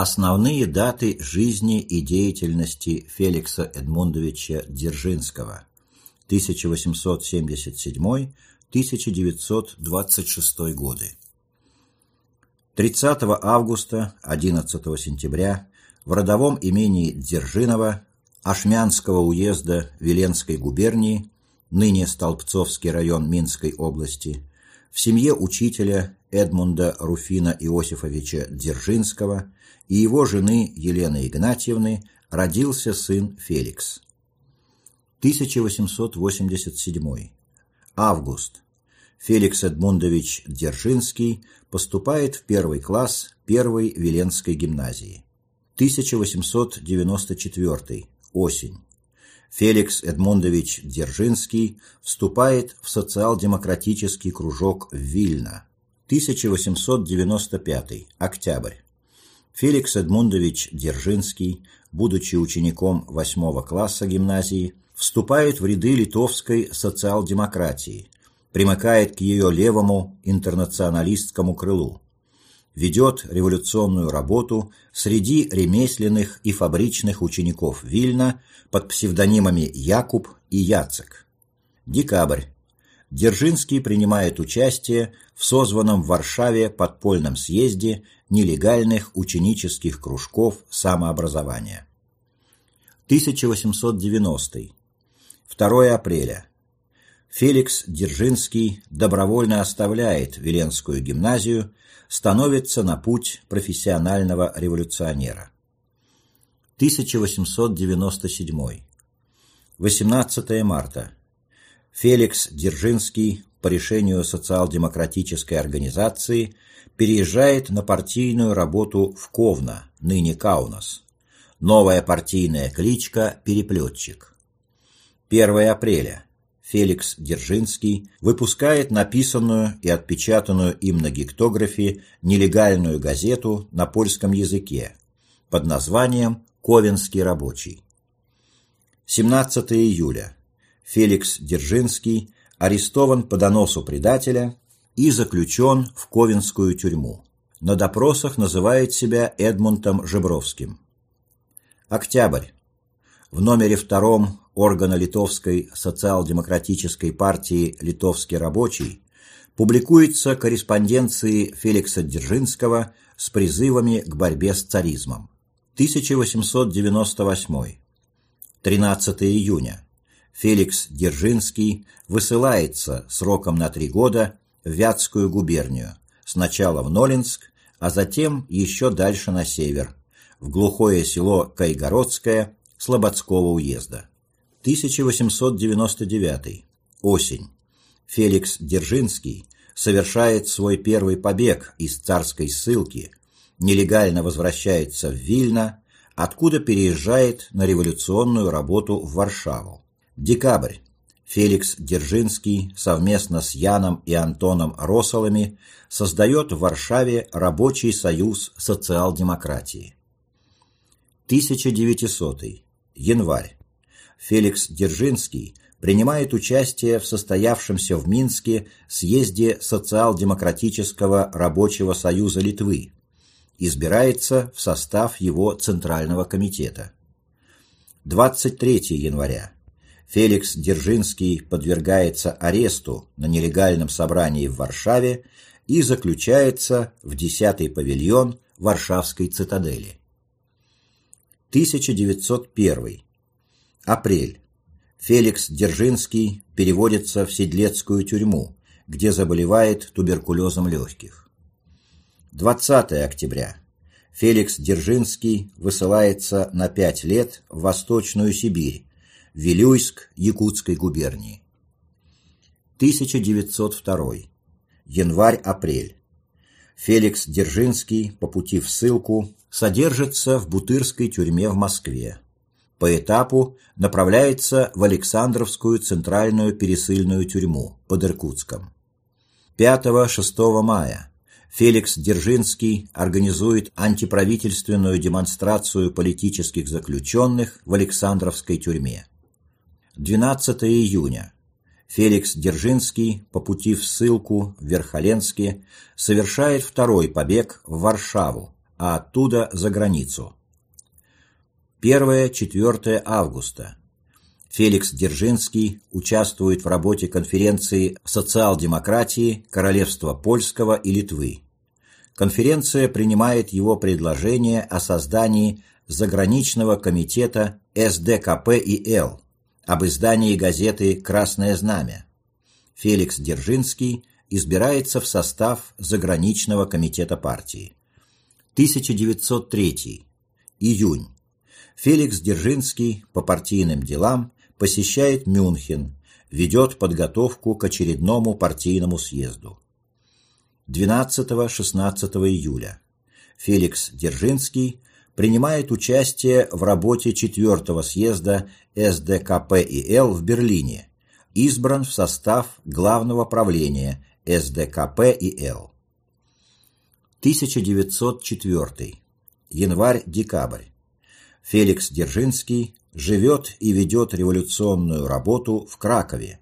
Основные даты жизни и деятельности Феликса Эдмундовича Дзержинского 1877-1926 годы. 30 августа 11 сентября в родовом имении Дзержинова Ашмянского уезда Веленской губернии, ныне Столбцовский район Минской области, в семье учителя Эдмунда Руфина Иосифовича Дзержинского и его жены Елены Игнатьевны родился сын Феликс. 1887. Август. Феликс Эдмундович Дзержинский поступает в первый класс первой Веленской гимназии. 1894. Осень. Феликс Эдмундович Дзержинский вступает в социал-демократический кружок Вильно. 1895. Октябрь. Феликс Эдмундович Дзержинский, будучи учеником 8 класса гимназии, вступает в ряды литовской социал-демократии, примыкает к ее левому интернационалистскому крылу, ведет революционную работу среди ремесленных и фабричных учеников Вильна под псевдонимами Якуб и Яцек. Декабрь. Дзержинский принимает участие в созванном в Варшаве подпольном съезде нелегальных ученических кружков самообразования. 1890. 2 апреля. Феликс Дзержинский добровольно оставляет Веленскую гимназию, становится на путь профессионального революционера. 1897. 18 марта. Феликс Дзержинский по решению социал-демократической организации переезжает на партийную работу в Ковна, ныне Каунас. Новая партийная кличка «Переплетчик». 1 апреля. Феликс Дзержинский выпускает написанную и отпечатанную им на гектографе нелегальную газету на польском языке под названием «Ковенский рабочий». 17 июля. Феликс Дзержинский арестован по доносу предателя и заключен в Ковенскую тюрьму. На допросах называет себя Эдмунтом Жебровским. Октябрь. В номере втором органа Литовской социал-демократической партии «Литовский рабочий» публикуется корреспонденции Феликса Дзержинского с призывами к борьбе с царизмом. 1898. 13 июня. Феликс Дзержинский высылается сроком на три года в Вятскую губернию, сначала в Нолинск, а затем еще дальше на север, в глухое село Кайгородское Слободского уезда. 1899. Осень. Феликс Дзержинский совершает свой первый побег из царской ссылки, нелегально возвращается в Вильно, откуда переезжает на революционную работу в Варшаву. Декабрь. Феликс Дзержинский совместно с Яном и Антоном Росолами создает в Варшаве Рабочий союз социал-демократии. 1900. Январь. Феликс Дзержинский принимает участие в состоявшемся в Минске съезде Социал-демократического рабочего союза Литвы. Избирается в состав его Центрального комитета. 23 января. Феликс Дзержинский подвергается аресту на нелегальном собрании в Варшаве и заключается в 10-й павильон Варшавской цитадели. 1901. Апрель. Феликс Дзержинский переводится в Седлецкую тюрьму, где заболевает туберкулезом легких. 20 октября. Феликс Дзержинский высылается на пять лет в Восточную Сибирь, Вилюйск Якутской губернии. 1902. Январь-апрель. Феликс Дзержинский по пути в ссылку содержится в Бутырской тюрьме в Москве. По этапу направляется в Александровскую центральную пересыльную тюрьму под Иркутском. 5-6 мая Феликс Дзержинский организует антиправительственную демонстрацию политических заключенных в Александровской тюрьме. 12 июня. Феликс Дзержинский по пути в ссылку в Верхоленске совершает второй побег в Варшаву, а оттуда за границу. 1-4 августа. Феликс Дзержинский участвует в работе конференции социал-демократии Королевства Польского и Литвы. Конференция принимает его предложение о создании заграничного комитета СДКП и Л об издании газеты «Красное знамя». Феликс Дзержинский избирается в состав заграничного комитета партии. 1903. Июнь. Феликс Дзержинский по партийным делам посещает Мюнхен, ведет подготовку к очередному партийному съезду. 12-16 июля. Феликс Дзержинский принимает участие в работе 4 съезда СДКП и Л в Берлине, избран в состав Главного правления СДКП и Л. 1904. Январь-декабрь. Феликс Дзержинский живет и ведет революционную работу в Кракове,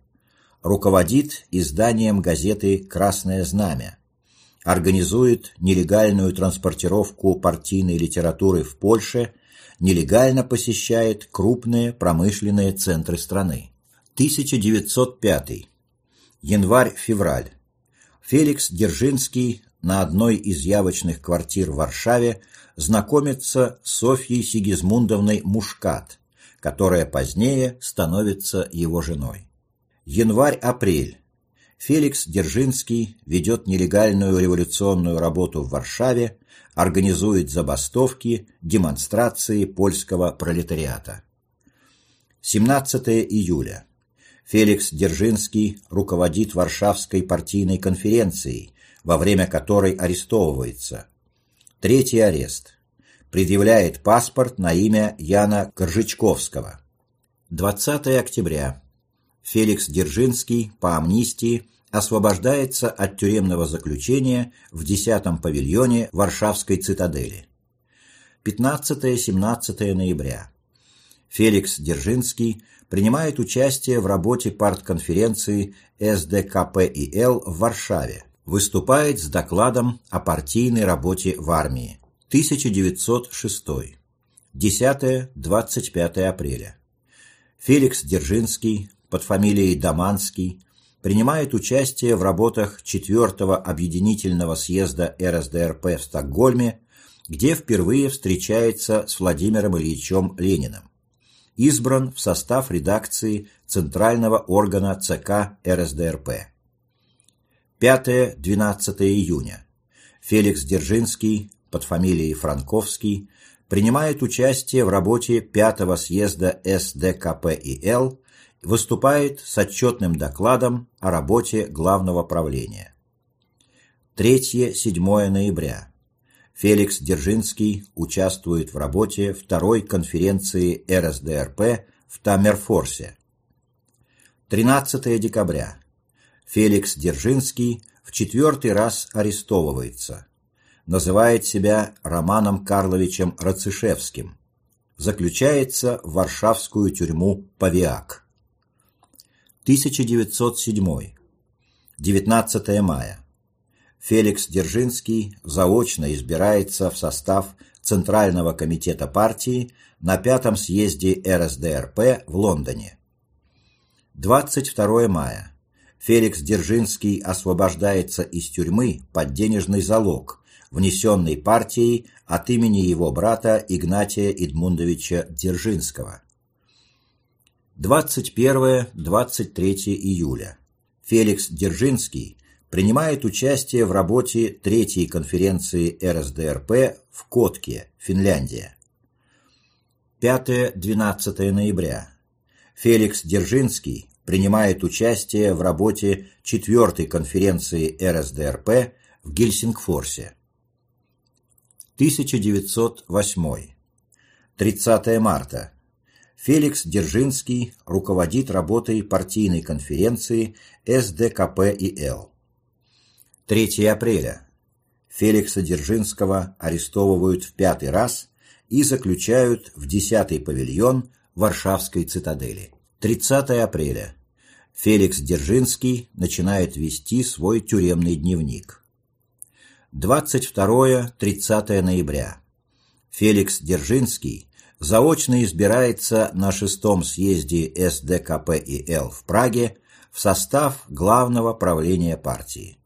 руководит изданием газеты «Красное знамя», организует нелегальную транспортировку партийной литературы в Польше, нелегально посещает крупные промышленные центры страны. 1905. Январь-февраль. Феликс Дзержинский на одной из явочных квартир в Варшаве знакомится с Софьей Сигизмундовной Мушкат, которая позднее становится его женой. Январь-апрель. Феликс Дзержинский ведет нелегальную революционную работу в Варшаве, организует забастовки, демонстрации польского пролетариата. 17 июля. Феликс Дзержинский руководит Варшавской партийной конференцией, во время которой арестовывается. Третий арест. Предъявляет паспорт на имя Яна Коржичковского. 20 октября. Феликс Держинский по амнистии освобождается от тюремного заключения в 10-м павильоне Варшавской цитадели. 15-17 ноября. Феликс Держинский принимает участие в работе партконференции СДКП-ИЛ в Варшаве, выступает с докладом о партийной работе в армии. 1906. 10-25 апреля. Феликс Дзержинский под фамилией Даманский принимает участие в работах 4-го объединительного съезда РСДРП в Стокгольме, где впервые встречается с Владимиром Ильичем Лениным. Избран в состав редакции Центрального органа ЦК РСДРП. 5-12 июня. Феликс Дзержинский под фамилией Франковский принимает участие в работе 5-го съезда СДКП-ИЛ, выступает с отчетным докладом о работе Главного правления. 3-7 ноября. Феликс Дзержинский участвует в работе второй конференции РСДРП в Таммерфорсе. 13 декабря. Феликс Дзержинский в четвертый раз арестовывается. Называет себя Романом Карловичем Рацишевским. Заключается в варшавскую тюрьму Павиак. 1907. 19 мая. Феликс Дзержинский заочно избирается в состав Центрального комитета партии на пятом съезде РСДРП в Лондоне. 22 мая. Феликс Дзержинский освобождается из тюрьмы под денежный залог, внесенный партией от имени его брата Игнатия Эдмундовича Дзержинского. 21-23 июля. Феликс Дзержинский принимает участие в работе Третьей конференции РСДРП в Котке, Финляндия. 5-12 ноября. Феликс Дзержинский принимает участие в работе четвертой конференции РСДРП в Гельсингфорсе. 1908. 30 марта. Феликс Дзержинский руководит работой партийной конференции СДКП и Л. 3 апреля. Феликса Дзержинского арестовывают в пятый раз и заключают в 10-й павильон Варшавской цитадели. 30 апреля. Феликс Дзержинский начинает вести свой тюремный дневник. 22-30 ноября. Феликс Держинский заочно избирается на шестом съезде СДКП-ИЛ в Праге в состав Главного правления партии.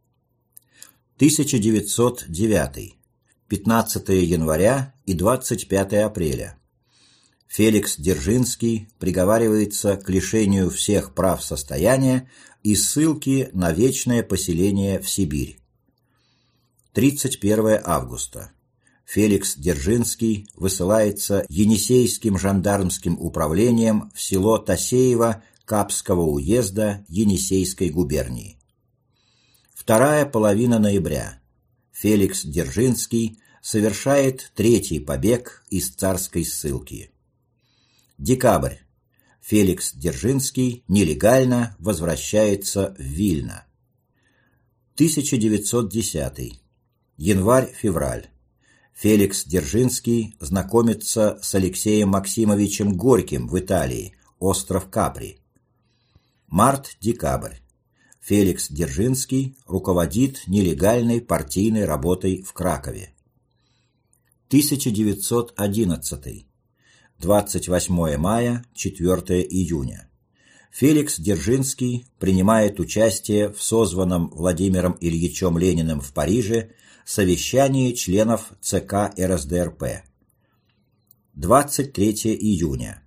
1909. 15 января и 25 апреля. Феликс Держинский приговаривается к лишению всех прав состояния и ссылки на вечное поселение в Сибирь. 31 августа. Феликс Держинский высылается Енисейским жандармским управлением в село Тасеево Капского уезда Енисейской губернии. Вторая половина ноября. Феликс Держинский совершает третий побег из царской ссылки. Декабрь. Феликс Держинский нелегально возвращается в Вильно. 1910. Январь-февраль. Феликс Держинский знакомится с Алексеем Максимовичем Горьким в Италии, остров Капри. Март-декабрь. Феликс Держинский руководит нелегальной партийной работой в Кракове. 1911. 28 мая, 4 июня. Феликс Держинский принимает участие в созванном Владимиром Ильичем Лениным в Париже совещании членов ЦК РСДРП. 23 июня.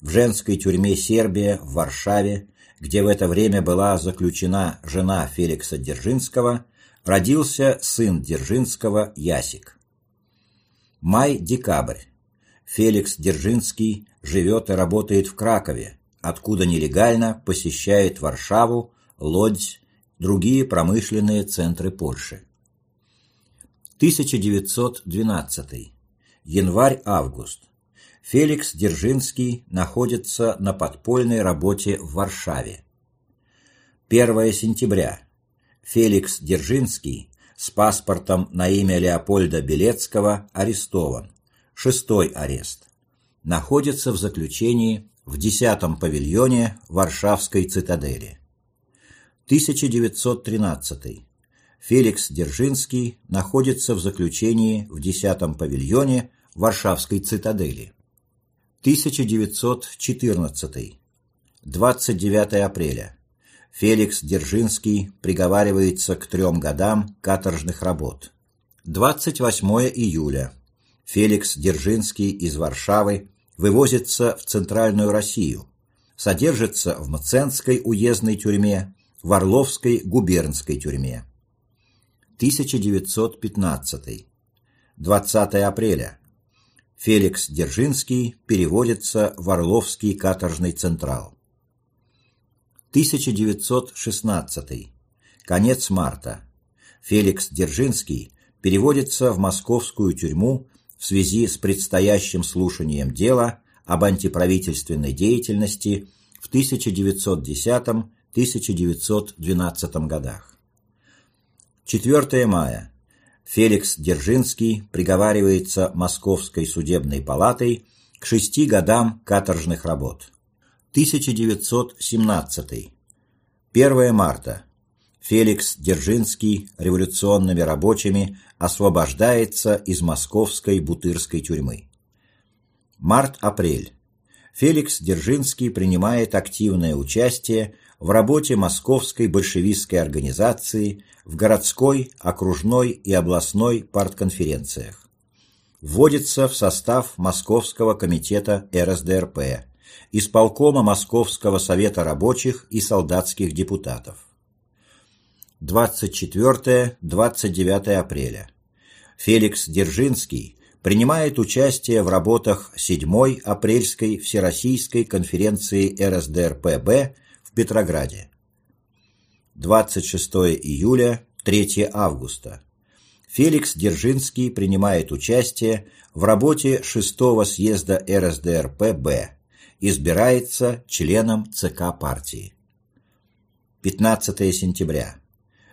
В женской тюрьме Сербия в Варшаве, где в это время была заключена жена Феликса Держинского, родился сын Держинского Ясик. Май-декабрь. Феликс Держинский живет и работает в Кракове, откуда нелегально посещает Варшаву, Лодзь, другие промышленные центры Польши. 1912. Январь-август. Феликс Держинский находится на подпольной работе в Варшаве. 1 сентября. Феликс Держинский с паспортом на имя Леопольда Белецкого арестован. Шестой арест. Находится в заключении в 10-м павильоне Варшавской цитадели. 1913. Феликс Держинский находится в заключении в 10-м павильоне Варшавской цитадели. 1914. 29 апреля. Феликс Держинский приговаривается к трем годам каторжных работ. 28 июля. Феликс Держинский из Варшавы вывозится в Центральную Россию, содержится в Мценской уездной тюрьме, в Орловской губернской тюрьме. 1915. 20 апреля. Феликс Держинский переводится в Орловский каторжный централ. 1916. Конец марта. Феликс Держинский переводится в московскую тюрьму в связи с предстоящим слушанием дела об антиправительственной деятельности в 1910-1912 годах. 4 мая. Феликс Держинский приговаривается Московской судебной палатой к шести годам каторжных работ. 1917. 1 марта. Феликс Держинский революционными рабочими освобождается из московской бутырской тюрьмы. Март-апрель. Феликс Держинский принимает активное участие в работе Московской большевистской организации в городской, окружной и областной партконференциях. Вводится в состав Московского комитета РСДРП, исполкома Московского совета рабочих и солдатских депутатов. 24-29 апреля. Феликс Держинский принимает участие в работах 7-й апрельской Всероссийской конференции РСДРПБ в Петрограде. 26 июля, 3 августа. Феликс Держинский принимает участие в работе 6-го съезда РСДРП-Б, избирается членом ЦК партии. 15 сентября.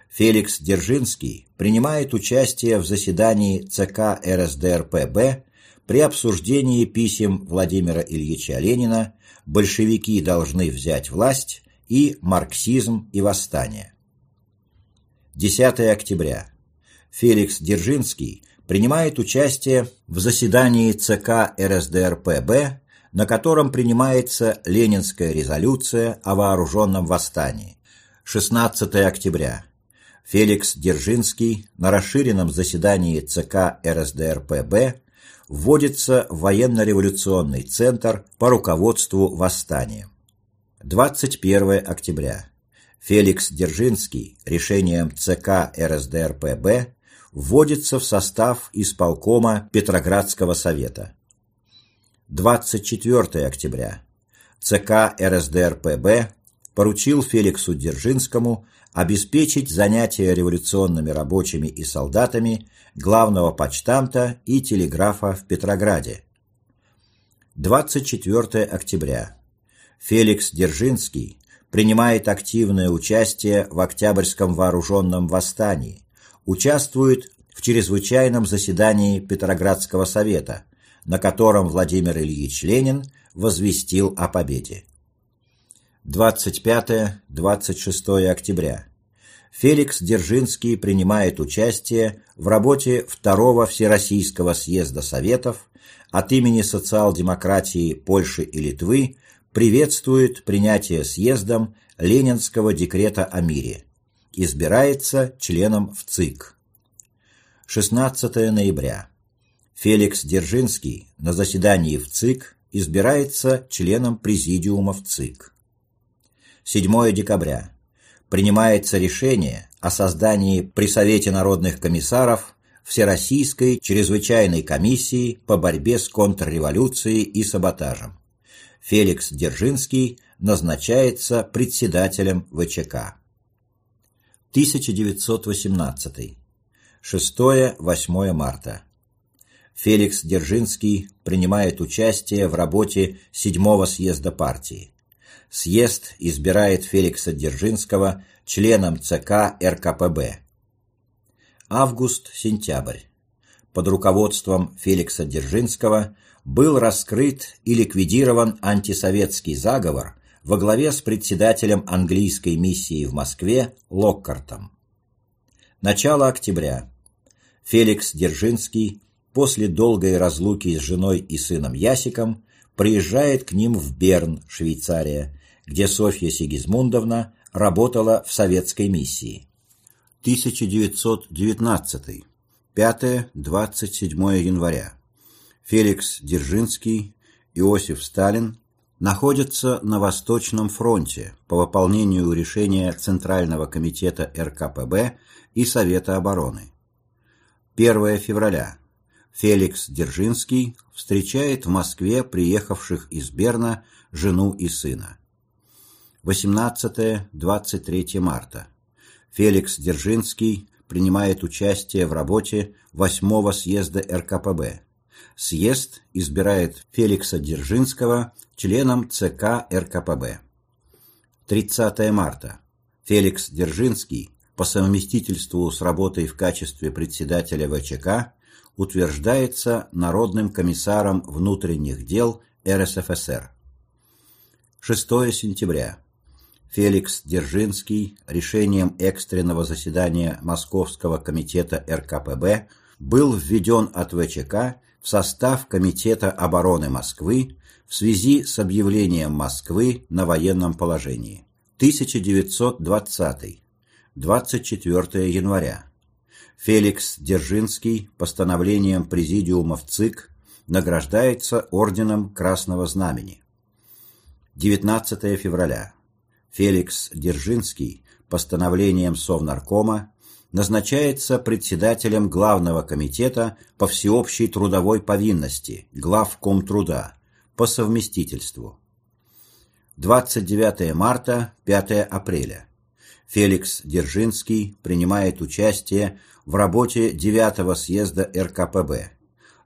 Феликс Держинский принимает участие в заседании ЦК РСДРП-Б при обсуждении писем Владимира Ильича Ленина «Большевики должны взять власть» и «Марксизм и восстание». 10 октября. Феликс Дзержинский принимает участие в заседании ЦК РСДРПб, на котором принимается Ленинская резолюция о вооруженном восстании. 16 октября. Феликс Дзержинский на расширенном заседании ЦК РСДРПб вводится военно-революционный центр по руководству восстанием. 21 октября. Феликс Дзержинский решением ЦК РСДРПб вводится в состав исполкома Петроградского совета. 24 октября. ЦК РСДРПб поручил Феликсу Дзержинскому обеспечить занятия революционными рабочими и солдатами главного почтамта и телеграфа в Петрограде. 24 октября. Феликс Дзержинский принимает активное участие в Октябрьском вооруженном восстании, участвует в чрезвычайном заседании Петроградского совета, на котором Владимир Ильич Ленин возвестил о победе. 25-26 октября. Феликс Дзержинский принимает участие в работе Второго Всероссийского съезда Советов от имени социал-демократии Польши и Литвы приветствует принятие съездом Ленинского декрета о мире. Избирается членом в ЦИК. 16 ноября. Феликс Дзержинский на заседании в ЦИК избирается членом президиума в ЦИК. 7 декабря. Принимается решение о создании при Совете народных комиссаров Всероссийской чрезвычайной комиссии по борьбе с контрреволюцией и саботажем. Феликс Дзержинский назначается председателем ВЧК. 1918. 6-8 марта. Феликс Дзержинский принимает участие в работе седьмого съезда партии. Съезд избирает Феликса Дзержинского членом ЦК РКПБ. Август-сентябрь. Под руководством Феликса Дзержинского был раскрыт и ликвидирован антисоветский заговор во главе с председателем английской миссии в Москве Локкартом. Начало октября. Феликс Дзержинский после долгой разлуки с женой и сыном Ясиком приезжает к ним в Берн, Швейцария, где Софья Сигизмундовна работала в советской миссии. 1919. 5-27 января. Феликс Дзержинский, Иосиф Сталин находятся на Восточном фронте по выполнению решения Центрального комитета РКПБ и Совета обороны. 1 февраля. Феликс Дзержинский встречает в Москве приехавших из Берна жену и сына. 18-23 марта. Феликс Дзержинский принимает участие в работе 8 съезда РКПБ съезд избирает Феликса Дзержинского членом ЦК РКПБ. 30 марта. Феликс Дзержинский по совместительству с работой в качестве председателя ВЧК утверждается Народным комиссаром внутренних дел РСФСР. 6 сентября. Феликс Дзержинский решением экстренного заседания Московского комитета РКПБ был введен от ВЧК в состав Комитета обороны Москвы в связи с объявлением Москвы на военном положении. 1920. 24 января. Феликс Дзержинский постановлением Президиума в ЦИК награждается Орденом Красного Знамени. 19 февраля. Феликс Дзержинский постановлением Совнаркома назначается председателем Главного комитета по всеобщей трудовой повинности, главком труда, по совместительству. 29 марта, 5 апреля. Феликс Дзержинский принимает участие в работе 9 съезда РКПБ.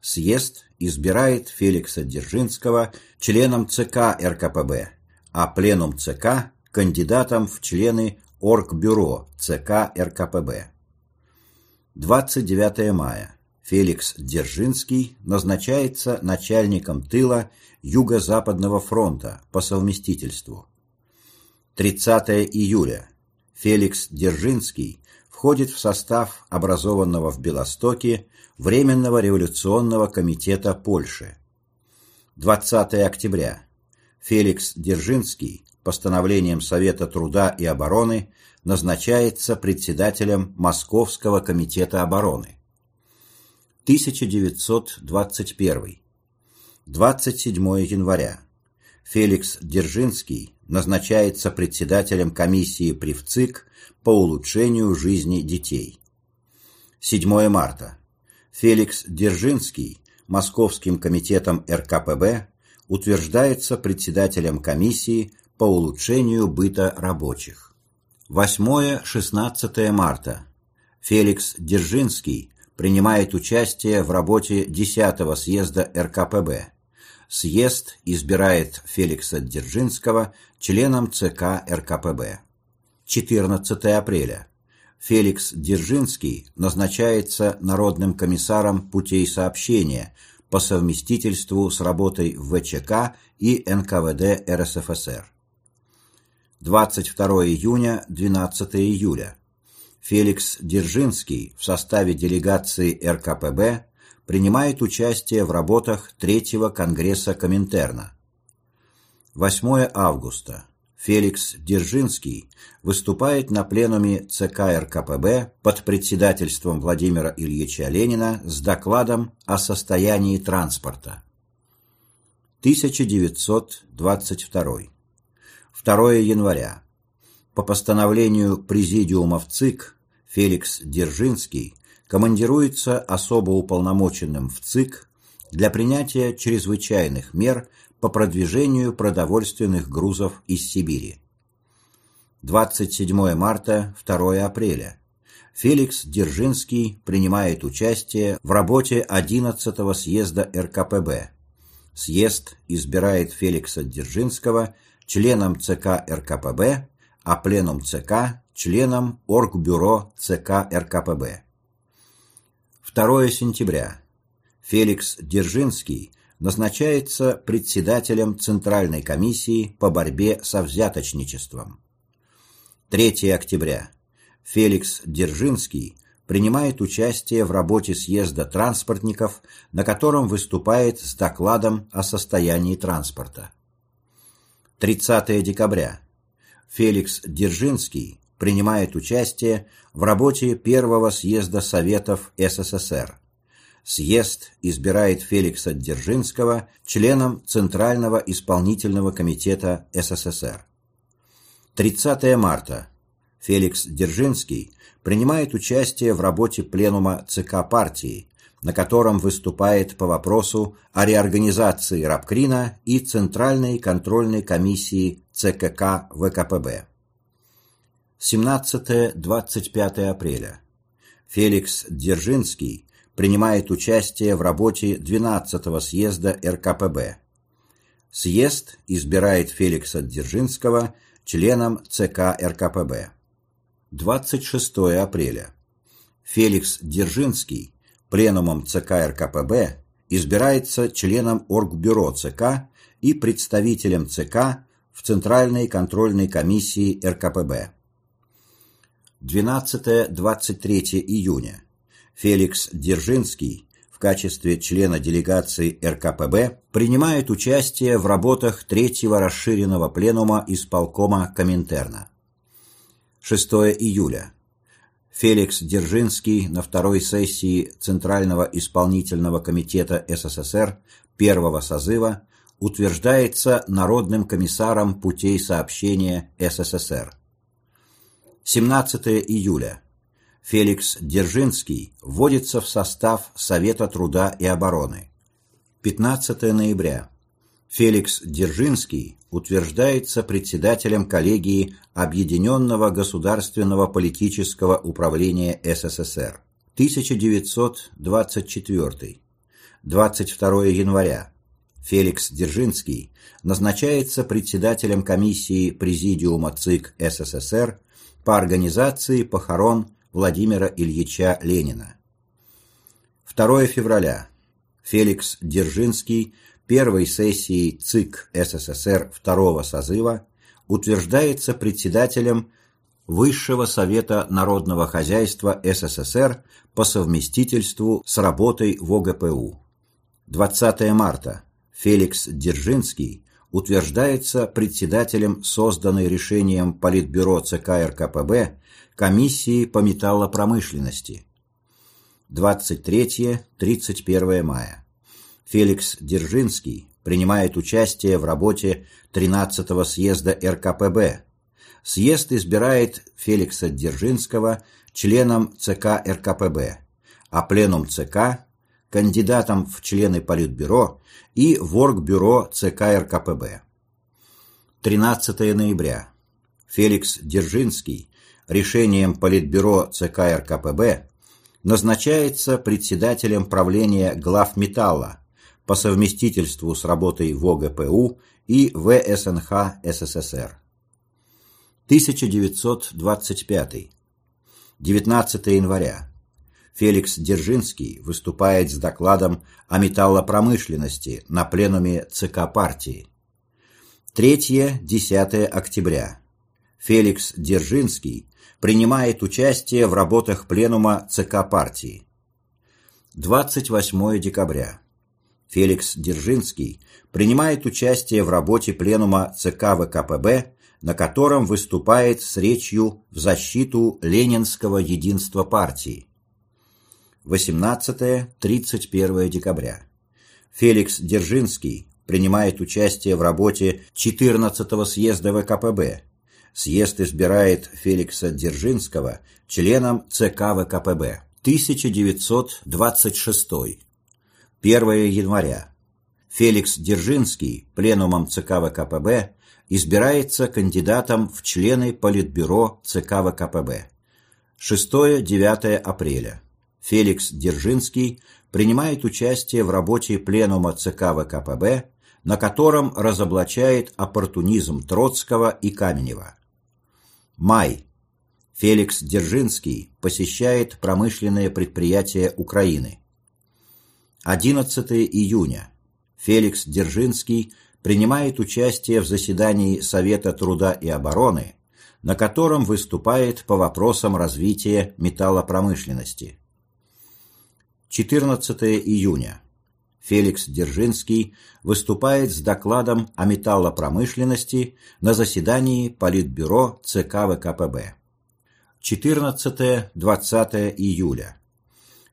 Съезд избирает Феликса Дзержинского членом ЦК РКПБ, а пленум ЦК – кандидатом в члены Оргбюро ЦК РКПБ. 29 мая. Феликс Дзержинский назначается начальником тыла Юго-Западного фронта по совместительству. 30 июля. Феликс Дзержинский входит в состав образованного в Белостоке Временного революционного комитета Польши. 20 октября. Феликс Дзержинский постановлением Совета труда и обороны назначается председателем Московского комитета обороны. 1921. 27 января. Феликс Дзержинский назначается председателем комиссии при ВЦИК по улучшению жизни детей. 7 марта. Феликс Дзержинский Московским комитетом РКПБ утверждается председателем комиссии по улучшению быта рабочих. 8-16 марта. Феликс Дзержинский принимает участие в работе 10-го съезда РКПБ. Съезд избирает Феликса Дзержинского членом ЦК РКПБ. 14 апреля. Феликс Дзержинский назначается Народным комиссаром путей сообщения по совместительству с работой в ВЧК и НКВД РСФСР. 22 июня, 12 июля. Феликс Дзержинский в составе делегации РКПБ принимает участие в работах Третьего Конгресса Коминтерна. 8 августа. Феликс Дзержинский выступает на пленуме ЦК РКПБ под председательством Владимира Ильича Ленина с докладом о состоянии транспорта. 1922. 2 января. По постановлению Президиума в ЦИК Феликс Дзержинский командируется особо уполномоченным в ЦИК для принятия чрезвычайных мер по продвижению продовольственных грузов из Сибири. 27 марта, 2 апреля. Феликс Дзержинский принимает участие в работе 11-го съезда РКПБ. Съезд избирает Феликса Дзержинского членом ЦК РКПБ, а пленум ЦК – членом Оргбюро ЦК РКПБ. 2 сентября. Феликс Дзержинский назначается председателем Центральной комиссии по борьбе со взяточничеством. 3 октября. Феликс Дзержинский принимает участие в работе съезда транспортников, на котором выступает с докладом о состоянии транспорта. 30 декабря. Феликс Дзержинский принимает участие в работе первого съезда Советов СССР съезд избирает Феликса Дзержинского членом Центрального исполнительного комитета СССР. 30 марта. Феликс Дзержинский принимает участие в работе пленума ЦК партии, на котором выступает по вопросу о реорганизации Рабкрина и Центральной контрольной комиссии ЦКК ВКПБ. 17-25 апреля. Феликс Дзержинский принимает участие в работе 12-го съезда РКПБ. Съезд избирает Феликса Дзержинского членом ЦК РКПБ. 26 апреля. Феликс Дзержинский пленумом ЦК РКПБ избирается членом Оргбюро ЦК и представителем ЦК в Центральной контрольной комиссии РКПБ. 12-23 июня. Феликс Дзержинский в качестве члена делегации РКПБ принимает участие в работах Третьего расширенного пленума исполкома Коминтерна. 6 июля. Феликс Дзержинский на второй сессии Центрального исполнительного комитета СССР первого созыва утверждается Народным комиссаром путей сообщения СССР. 17 июля. Феликс Дзержинский вводится в состав Совета труда и обороны. 15 ноября. Феликс Дзержинский утверждается председателем коллегии Объединенного государственного политического управления СССР. 1924. 22 января. Феликс Дзержинский назначается председателем комиссии Президиума ЦИК СССР по организации похорон Владимира Ильича Ленина. 2 февраля. Феликс Дзержинский первой сессии ЦИК СССР второго созыва утверждается председателем Высшего Совета Народного Хозяйства СССР по совместительству с работой в ОГПУ. 20 марта. Феликс Дзержинский утверждается председателем созданной решением Политбюро ЦК РКПБ комиссии по металлопромышленности. 23-31 мая. Феликс Дзержинский принимает участие в работе 13-го съезда РКПБ. Съезд избирает Феликса Дзержинского членом ЦК РКПБ, а пленум ЦК – кандидатом в члены Политбюро и в Оргбюро ЦК РКПБ. 13 ноября. Феликс Дзержинский решением Политбюро ЦК РКПБ назначается председателем правления главметалла по совместительству с работой в ОГПУ и ВСНХ СССР. 1925. 19 января. Феликс Дзержинский выступает с докладом о металлопромышленности на пленуме ЦК партии. 3-10 октября. Феликс Дзержинский принимает участие в работах пленума ЦК партии. 28 декабря. Феликс Дзержинский принимает участие в работе пленума ЦК ВКПБ, на котором выступает с речью в защиту ленинского единства партии. 18-31 декабря. Феликс Дзержинский принимает участие в работе 14-го съезда ВКПБ. Съезд избирает Феликса Дзержинского членом ЦК ВКПБ. 1926 1 января. Феликс Дзержинский пленумом ЦК ВКПБ избирается кандидатом в члены Политбюро ЦК ВКПБ. 6-9 апреля. Феликс Дзержинский принимает участие в работе пленума ЦК ВКПБ, на котором разоблачает оппортунизм Троцкого и Каменева. Май. Феликс Дзержинский посещает промышленные предприятия Украины. 11 июня. Феликс Дзержинский принимает участие в заседании Совета труда и обороны, на котором выступает по вопросам развития металлопромышленности. 14 июня. Феликс Дзержинский выступает с докладом о металлопромышленности на заседании Политбюро ЦК ВКПБ. 14-20 июля.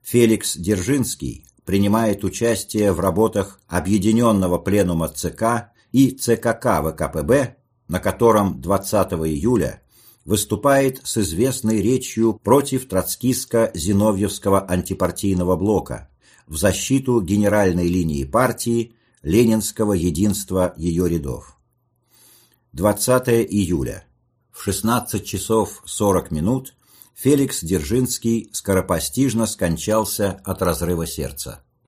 Феликс Дзержинский принимает участие в работах Объединенного пленума ЦК и ЦКК ВКПБ, на котором 20 июля выступает с известной речью против троцкистско-зиновьевского антипартийного блока в защиту генеральной линии партии ленинского единства ее рядов. 20 июля. В 16 часов 40 минут Феликс Дзержинский скоропостижно скончался от разрыва сердца.